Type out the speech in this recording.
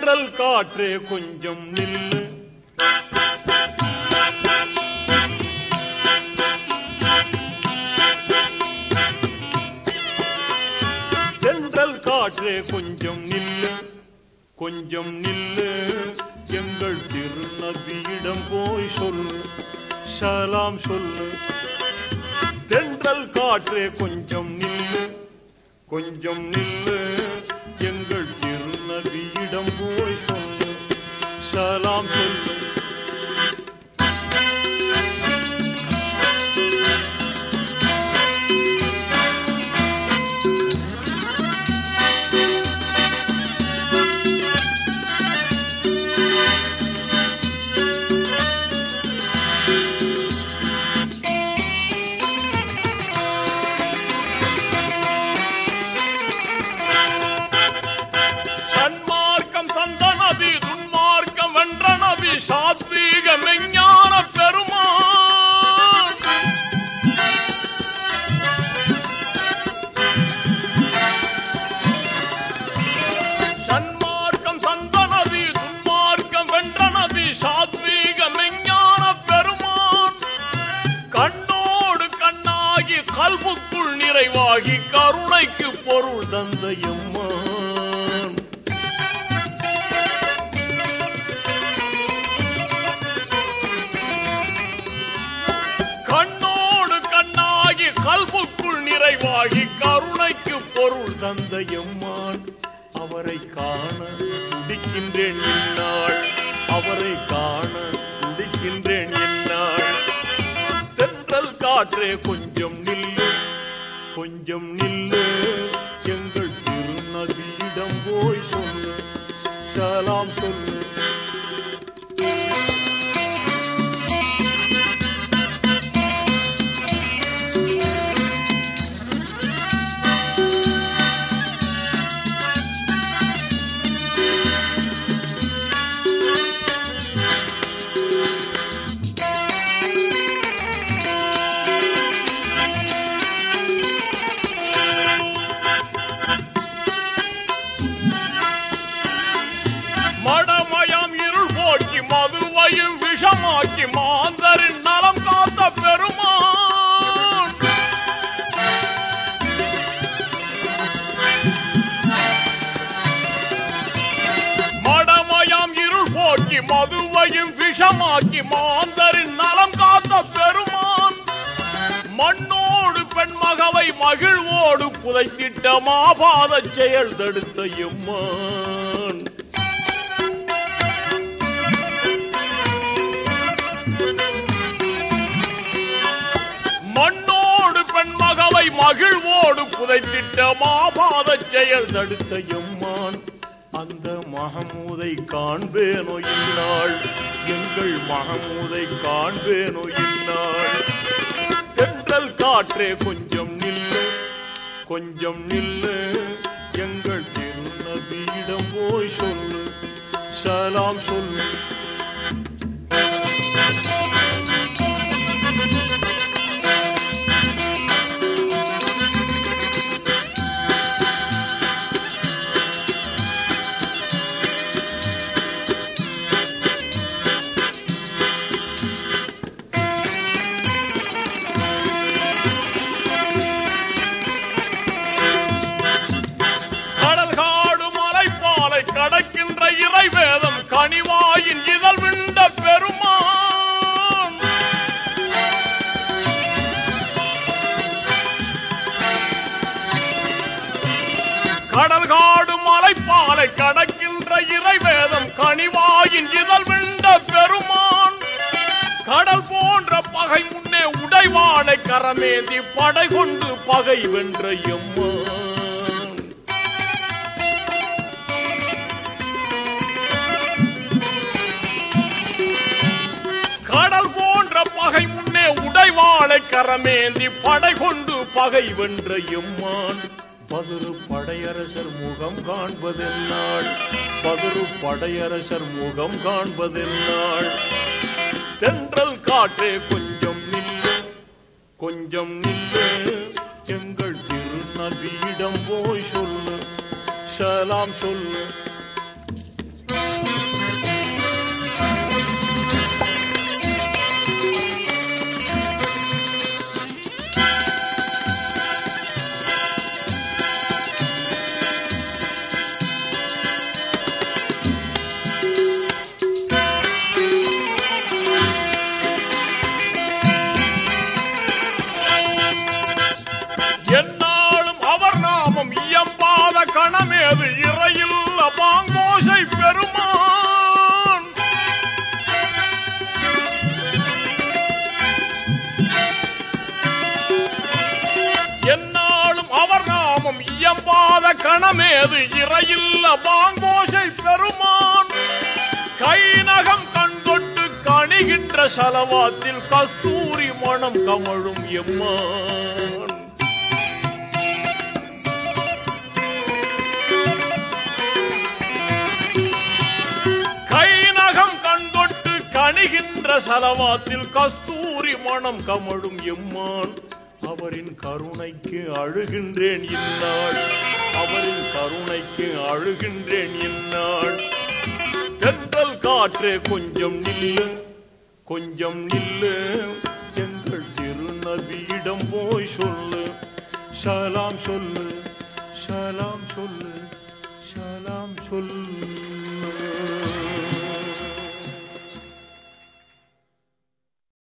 தென்றல் காற்று கொஞ்சம் நில்லு. தென்றல் காற்று கொஞ்சம் நில்லு. கொஞ்சம் நில்லு. எங்கள் திருநபியிடம் போய் சொல்லு. சலாம் சொல்லு. தென்றல் காற்று கொஞ்சம் நில்லு. கொஞ்சம் நில்லு. எங்கள் திருநபியிடம் போய் சொல்லு சலாம் சொல்லு சாத்வீக மெஞ்ஞான பெருமான். சன்மார்க்கம் தந்த நபி துன்மார்க்கம் வென்ற நபி சாத்வீக மெஞ்ஞான பெருமான். கண்ணோடு கண்ணாகி கல்புக்குள் நிறைவாகி கருணைக்கு பொருள் தந்த எம்மான். கல்புக்குள் நிறைவாகி கருணைக்கு பொருள் தந்த எம்மான். அவரை காண துடிக்கின்றேன் என்னாள் அவரை காண துடிக்கின்றேன் என்னாள் தென்றல் காற்றே கொஞ்சம் நில்லு கொஞ்சம் நில்லு. எங்கள் திருநதியிடம் போய் சொல்லு சலாம் சொல்லு. மதுவையும் விஷமாக்கி மாந்தரின் நலம் காத்த பெருமான். மடமயம் இருள் போக்கி மதுவையும் விஷமாக்கி மாந்தரின் நலம் காத்த பெருமான். மண்ணோடு பெண்மகவை மகிழ்வோடு புதைத்திட்ட மாபாத செயல் தடுத்த எம்மா பெண்மகவை மகிழ்வோடு புதைத்திட்ட மாபாத செயல் தடுத்த எம்மான். அந்த மகமூதை காண்பேனோ இந்நாள் எங்கள் மகமூதை காண்பேனோ இந்நாள் தென்றல் காற்றே கொஞ்சம் நில்லு கொஞ்சம் நில்லு. எங்கள் திருநபியிடம் போய் சொல்லு சலாம் சொல்லு. கடல் காடு மலைப்பாலை கடக்கின்ற இறை வேதம் கனிவாயின் இதழ் விண்ட பெருமான். கடல் போன்ற பகை முன்னே உடைவானை கரமேந்தி படை கொண்டு பகை வென்ற எம்மா கடல் போன்ற பகை முன்னே உடைவாளை கரமேந்தி படை கொண்டு பகை வென்ற எம்மான். பதுரு படையரசர் முகம் காண்பதென்னாள் பதுரு படையரசர் முகம் காண்பதென்னாள் தென்றல் காற்றே கொஞ்சம் நில்லு கொஞ்சம் நில்லு எங்கள் திருநபியிடம் போய் சொல்லு சலாம் சொல்லு. எனது இறையில் அபாங்கோசை பெருமான் என்னாலும் அவர் நாமம் இயம்பாத கணமேது இறையில் அபாங்கோசை பெருமான் கை நகம் கண் தொட்டு கணிகின்ற சலவாத்தில் கஸ்தூரி மனம் கமழும் எம்மா அணிகின்ற சலவாத்தில் கஸ்தூரி மனம் கமழும் எம்மான். அவரின் கருணைக்கு அழுகின்றேன் இந்நாள். அவரின் கருணைக்கு அழுகின்றேன் இந்நாள். தென்றல் காற்றே கொஞ்சம் நில்லு கொஞ்சம் நில்லு. எங்கள் திருநபியிடம் போய் சொல்லு. சலாம் சொல்லு சலாம் சொல்லு சலாம் சொல்லு.